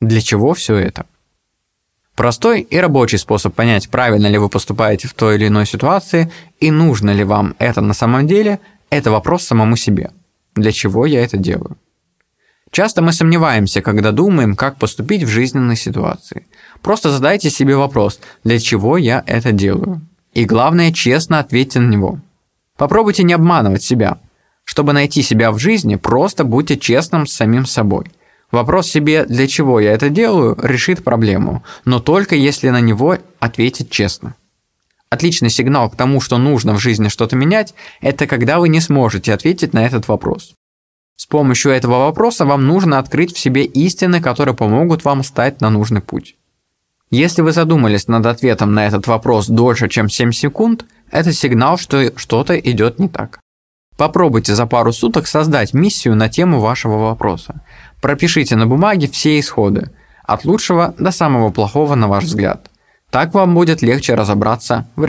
Для чего все это? Простой и рабочий способ понять, правильно ли вы поступаете в той или иной ситуации и нужно ли вам это на самом деле, это вопрос самому себе. Для чего я это делаю? Часто мы сомневаемся, когда думаем, как поступить в жизненной ситуации. Просто задайте себе вопрос, для чего я это делаю? И главное, честно ответьте на него. Попробуйте не обманывать себя. Чтобы найти себя в жизни, просто будьте честным с самим собой. Вопрос себе, для чего я это делаю, решит проблему, но только если на него ответить честно. Отличный сигнал к тому, что нужно в жизни что-то менять, это когда вы не сможете ответить на этот вопрос. С помощью этого вопроса вам нужно открыть в себе истины, которые помогут вам стать на нужный путь. Если вы задумались над ответом на этот вопрос дольше, чем 7 секунд, это сигнал, что что-то идет не так. Попробуйте за пару суток создать миссию на тему вашего вопроса. Пропишите на бумаге все исходы, от лучшего до самого плохого на ваш взгляд. Так вам будет легче разобраться в решении.